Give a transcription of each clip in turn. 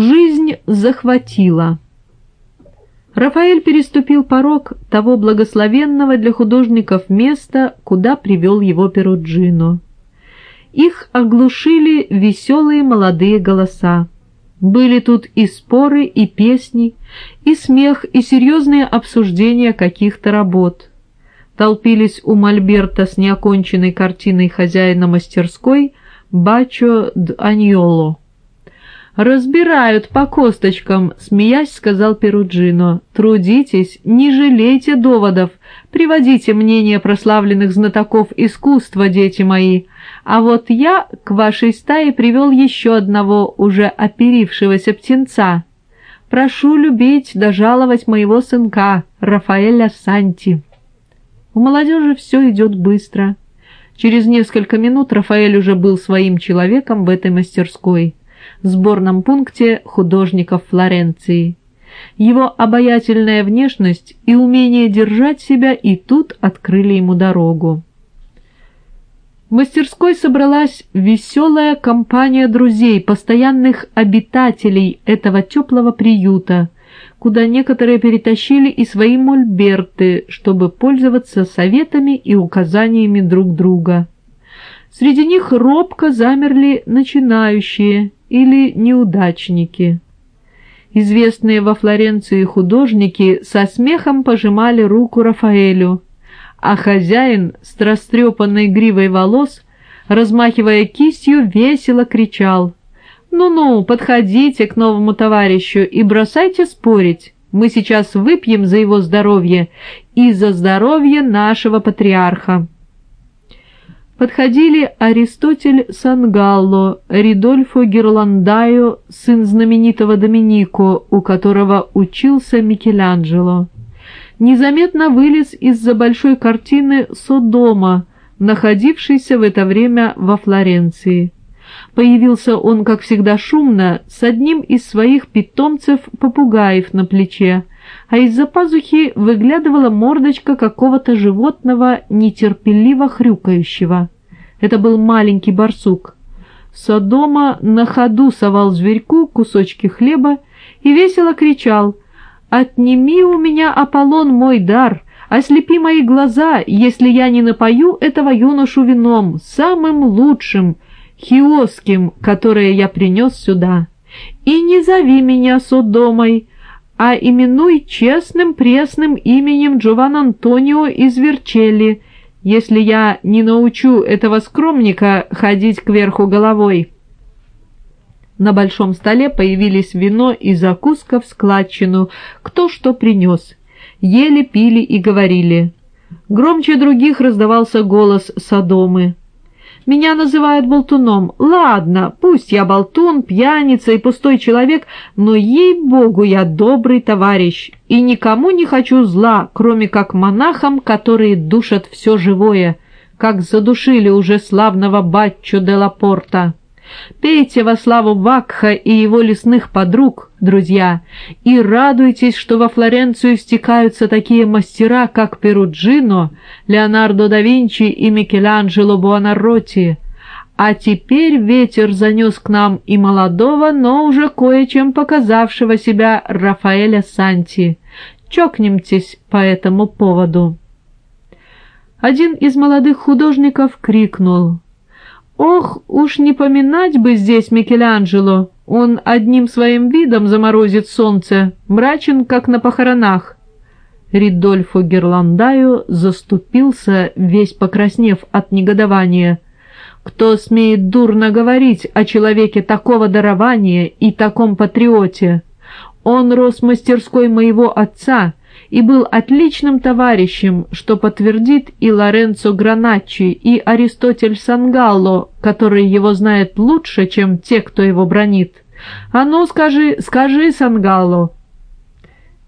Жизнь захватила. Рафаэль переступил порог того благословенного для художников места, куда привел его Перуджино. Их оглушили веселые молодые голоса. Были тут и споры, и песни, и смех, и серьезные обсуждения каких-то работ. Толпились у Мольберта с неоконченной картиной хозяина мастерской Бачо Д'Аньоло. «Разбирают по косточкам», — смеясь сказал Перуджино. «Трудитесь, не жалейте доводов, приводите мнения прославленных знатоков искусства, дети мои. А вот я к вашей стае привел еще одного уже оперившегося птенца. Прошу любить да жаловать моего сынка, Рафаэля Санти». У молодежи все идет быстро. Через несколько минут Рафаэль уже был своим человеком в этой мастерской сборном пункте художников Флоренции. Его обаятельная внешность и умение держать себя и тут открыли ему дорогу. В мастерской собралась веселая компания друзей, постоянных обитателей этого теплого приюта, куда некоторые перетащили и свои мольберты, чтобы пользоваться советами и указаниями друг друга. Среди них робко замерли начинающие или неудачники. Известные во Флоренции художники со смехом пожимали руку Рафаэлю, а хозяин с растрепанной гривой волос, размахивая кистью, весело кричал «Ну-ну, подходите к новому товарищу и бросайте спорить, мы сейчас выпьем за его здоровье и за здоровье нашего патриарха» подходили Аристотель Сангалло, Ридольфо Герландайо, сын знаменитого Доминико, у которого учился Микеланджело. Незаметно вылез из-за большой картины «Содома», находившейся в это время во Флоренции. Появился он, как всегда, шумно, с одним из своих питомцев-попугаев на плече, а из-за пазухи выглядывала мордочка какого-то животного, нетерпеливо хрюкающего. Это был маленький барсук. Содома на ходу совал зверьку кусочки хлеба и весело кричал «Отними у меня, Аполлон, мой дар!» Ослепи мои глаза, если я не напою этого юношу вином, самым лучшим, хиосским, которое я принес сюда. И не зови меня Содомой, а именуй честным пресным именем Джован Антонио из Верчелли, если я не научу этого скромника ходить кверху головой». На большом столе появились вино и закуска в складчину, кто что принес. Ели, пили и говорили. Громче других раздавался голос Содомы. Меня называют болтуном. Ладно, пусть я болтун, пьяница и пустой человек, но, ей-богу, я добрый товарищ, и никому не хочу зла, кроме как монахам, которые душат все живое, как задушили уже славного Батчо де Лапорта. Пейте во славу Вакха и его лесных подруг, друзья, и радуйтесь, что во Флоренцию стекаются такие мастера, как Перуджино, Леонардо да Винчи и Микеланджело Буонаротти. А теперь ветер занес к нам и молодого, но уже кое-чем показавшего себя Рафаэля Санти. Чокнемтесь по этому поводу. Один из молодых художников крикнул — Ох, уж не поминать бы здесь Микеланджело, он одним своим видом заморозит солнце, мрачен, как на похоронах. Ридольфо Герландаю заступился, весь покраснев от негодования. Кто смеет дурно говорить о человеке такого дарования и таком патриоте? Он рос в мастерской моего отца, и был отличным товарищем, что подтвердит и Лоренцо Граначчи, и Аристотель Сангалло, который его знает лучше, чем те, кто его бронит. А ну, скажи, скажи, Сангалло!»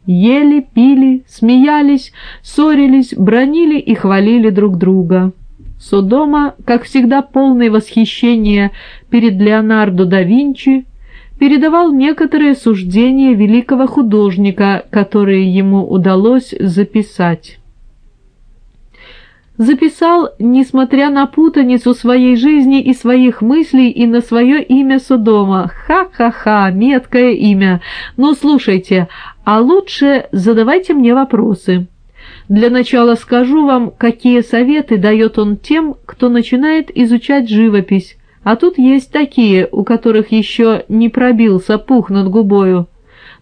Ели, пили, смеялись, ссорились, бронили и хвалили друг друга. Содома, как всегда полный восхищения перед Леонардо да Винчи, передавал некоторые суждения великого художника, которые ему удалось записать. записал, несмотря на путаницу своей жизни и своих мыслей, и на свое имя Содома. Ха-ха-ха, меткое имя. Но слушайте, а лучше задавайте мне вопросы. Для начала скажу вам, какие советы дает он тем, кто начинает изучать живопись, а тут есть такие, у которых еще не пробился пух над губою.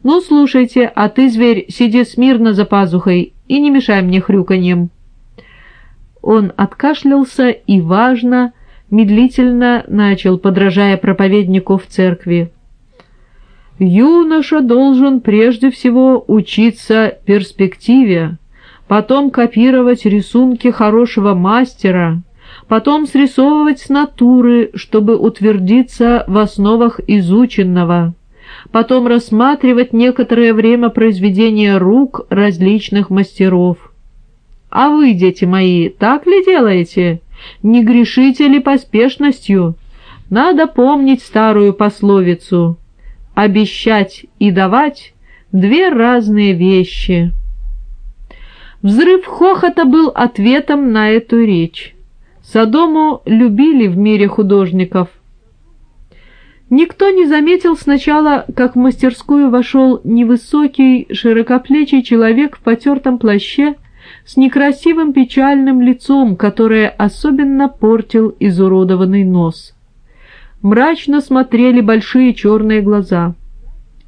Ну, слушайте, а ты, зверь, сиди смирно за пазухой и не мешай мне хрюканьем. Он откашлялся и, важно, медлительно начал, подражая проповеднику в церкви. «Юноша должен прежде всего учиться перспективе, потом копировать рисунки хорошего мастера, потом срисовывать с натуры, чтобы утвердиться в основах изученного, потом рассматривать некоторое время произведения рук различных мастеров. А вы, дети мои, так ли делаете? Не грешите ли поспешностью? Надо помнить старую пословицу «Обещать и давать — две разные вещи». Взрыв хохота был ответом на эту речь. Содому любили в мире художников. Никто не заметил сначала, как в мастерскую вошел невысокий, широкоплечий человек в потертом плаще с некрасивым печальным лицом, которое особенно портил изуродованный нос. Мрачно смотрели большие черные глаза.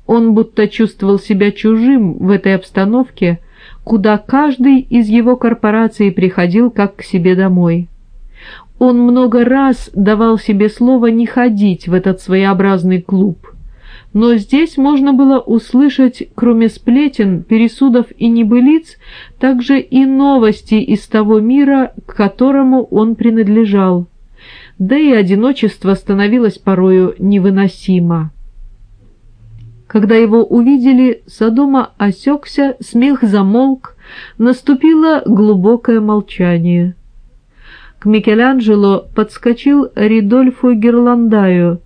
Он будто чувствовал себя чужим в этой обстановке, куда каждый из его корпораций приходил как к себе домой. Он много раз давал себе слово не ходить в этот своеобразный клуб. Но здесь можно было услышать, кроме сплетен, пересудов и небылиц, также и новости из того мира, к которому он принадлежал. Да и одиночество становилось порою невыносимо. Когда его увидели, Содома осекся, смех замолк, наступило глубокое молчание. К Микеланджело подскочил Ридольфо Герландаю.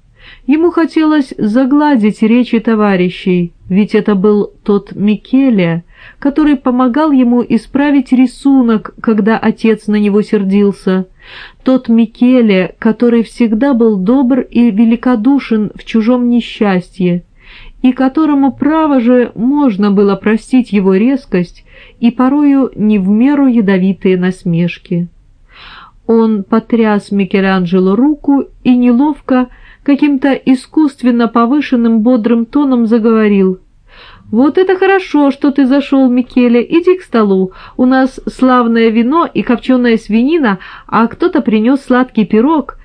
Ему хотелось загладить речи товарищей, ведь это был тот Микеле, который помогал ему исправить рисунок, когда отец на него сердился. Тот Микеле, который всегда был добр и великодушен в чужом несчастье, и которому, право же, можно было простить его резкость и порою не в меру ядовитые насмешки. Он потряс Микеланджело руку и неловко, каким-то искусственно повышенным бодрым тоном заговорил. «Вот это хорошо, что ты зашел, Микеле, иди к столу. У нас славное вино и копченая свинина, а кто-то принес сладкий пирог».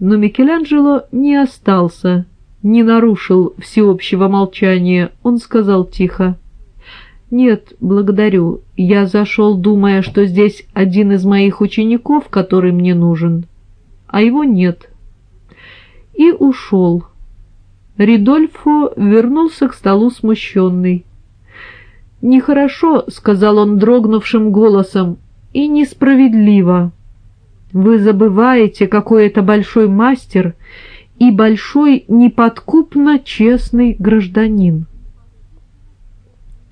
Но Микеланджело не остался, не нарушил всеобщего молчания. Он сказал тихо. «Нет, благодарю. Я зашел, думая, что здесь один из моих учеников, который мне нужен, а его нет». И ушел. Ридольфо вернулся к столу смущенный. «Нехорошо», — сказал он дрогнувшим голосом, — «и несправедливо. Вы забываете, какой это большой мастер и большой неподкупно честный гражданин».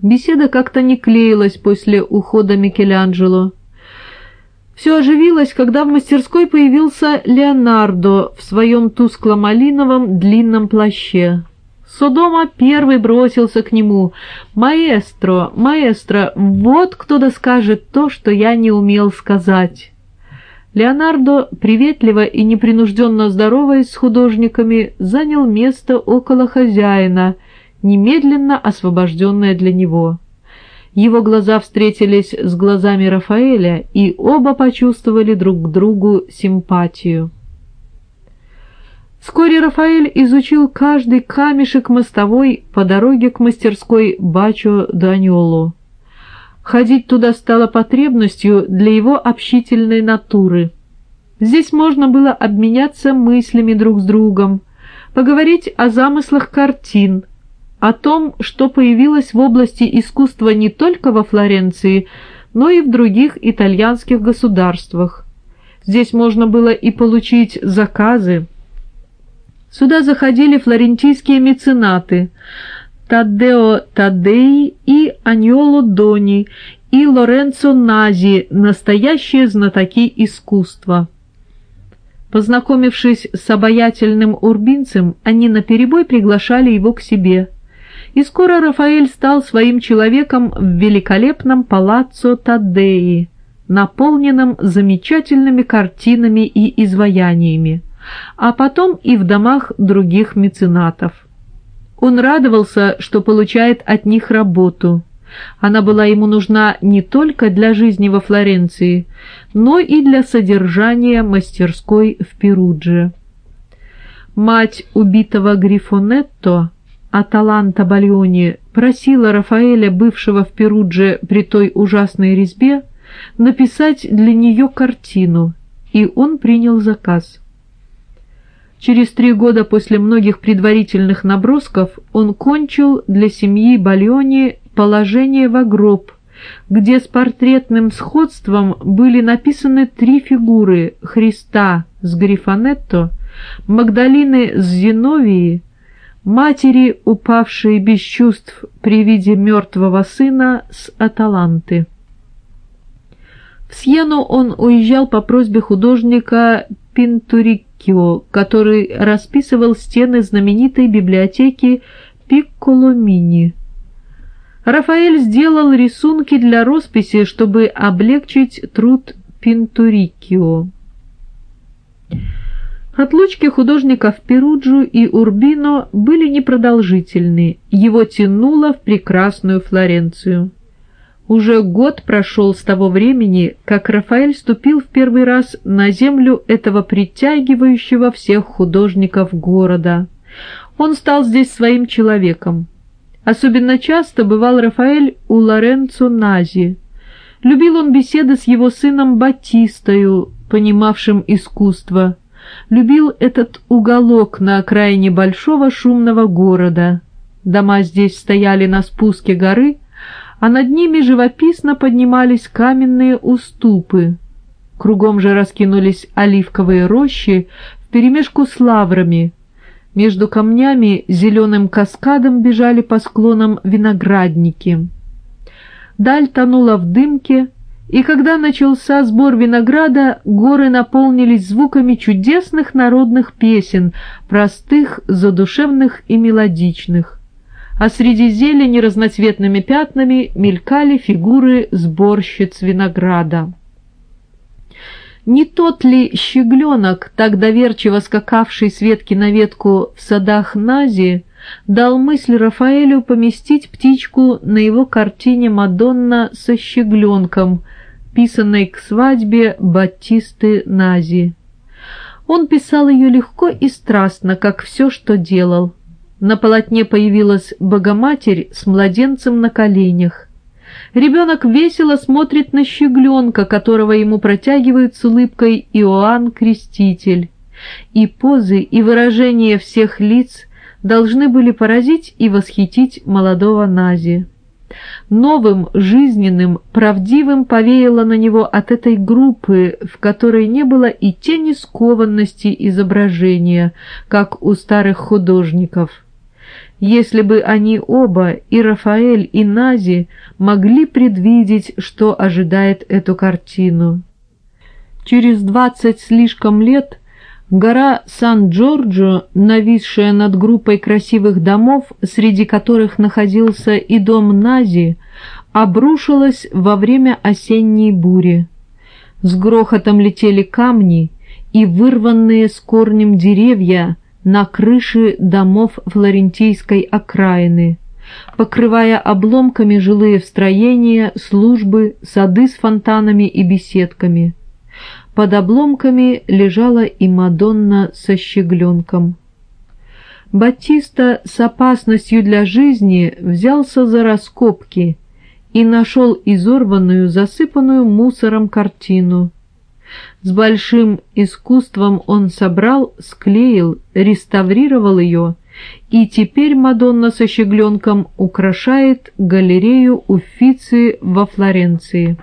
Беседа как-то не клеилась после ухода Микеланджело. Все оживилось, когда в мастерской появился Леонардо в своем тускло-малиновом длинном плаще. Содома первый бросился к нему. «Маэстро, маэстро, вот кто доскажет то, что я не умел сказать». Леонардо, приветливо и непринужденно здороваясь с художниками, занял место около хозяина — немедленно освобожденная для него. Его глаза встретились с глазами Рафаэля, и оба почувствовали друг к другу симпатию. Вскоре Рафаэль изучил каждый камешек мостовой по дороге к мастерской Бачо Даньоло. Ходить туда стало потребностью для его общительной натуры. Здесь можно было обменяться мыслями друг с другом, поговорить о замыслах картин, о том, что появилось в области искусства не только во Флоренции, но и в других итальянских государствах. Здесь можно было и получить заказы. Сюда заходили флорентийские меценаты Таддео Таддеи и Аньоло Дони, и Лоренцо Нази, настоящие знатоки искусства. Познакомившись с обаятельным урбинцем, они наперебой приглашали его к себе. И скоро Рафаэль стал своим человеком в великолепном палаццо Таддеи, наполненном замечательными картинами и изваяниями, а потом и в домах других меценатов. Он радовался, что получает от них работу. Она была ему нужна не только для жизни во Флоренции, но и для содержания мастерской в Перудже. Мать убитого Грифонетто, Аталанта Бальони, просила Рафаэля, бывшего в Перудже при той ужасной резьбе, написать для нее картину, и он принял заказ. Через три года после многих предварительных набросков он кончил для семьи Бальони «Положение в гроб», где с портретным сходством были написаны три фигуры Христа с Грифонетто, Магдалины с Зиновии, матери, упавшей без чувств при виде мертвого сына с Аталанты. В Сьену он уезжал по просьбе художника Пинтурикио, который расписывал стены знаменитой библиотеки Пикколомини. Рафаэль сделал рисунки для росписи, чтобы облегчить труд Пинтурикио. Отлучки художника в Перуджу и Урбино были непродолжительны, его тянуло в прекрасную Флоренцию. Уже год прошел с того времени, как Рафаэль ступил в первый раз на землю этого притягивающего всех художников города. Он стал здесь своим человеком. Особенно часто бывал Рафаэль у Лоренцо Нази. Любил он беседы с его сыном Батистою, понимавшим искусство. Любил этот уголок на окраине большого шумного города. Дома здесь стояли на спуске горы, а над ними живописно поднимались каменные уступы. Кругом же раскинулись оливковые рощи вперемешку с лаврами. Между камнями зеленым каскадом бежали по склонам виноградники. Даль тонула в дымке, и когда начался сбор винограда, горы наполнились звуками чудесных народных песен, простых, задушевных и мелодичных а среди зелени разноцветными пятнами мелькали фигуры сборщиц винограда. Не тот ли щегленок, так доверчиво скакавший с ветки на ветку в садах Нази, дал мысль Рафаэлю поместить птичку на его картине «Мадонна со щегленком», писанной к свадьбе Батисты Нази. Он писал ее легко и страстно, как все, что делал. На полотне появилась Богоматерь с младенцем на коленях. Ребенок весело смотрит на щегленка, которого ему протягивает с улыбкой Иоанн Креститель. И позы, и выражения всех лиц должны были поразить и восхитить молодого Нази. Новым, жизненным, правдивым повеяло на него от этой группы, в которой не было и тени скованности изображения, как у старых художников – если бы они оба, и Рафаэль, и Нази, могли предвидеть, что ожидает эту картину. Через двадцать слишком лет гора Сан-Джорджо, нависшая над группой красивых домов, среди которых находился и дом Нази, обрушилась во время осенней бури. С грохотом летели камни, и вырванные с корнем деревья — на крыши домов флорентийской окраины, покрывая обломками жилые строения, службы, сады с фонтанами и беседками. Под обломками лежала и Мадонна со щегленком. Батиста с опасностью для жизни взялся за раскопки и нашел изорванную, засыпанную мусором картину, с большим искусством он собрал, склеил, реставрировал ее, и теперь Мадонна со щегленком украшает галерею Уффици во Флоренции.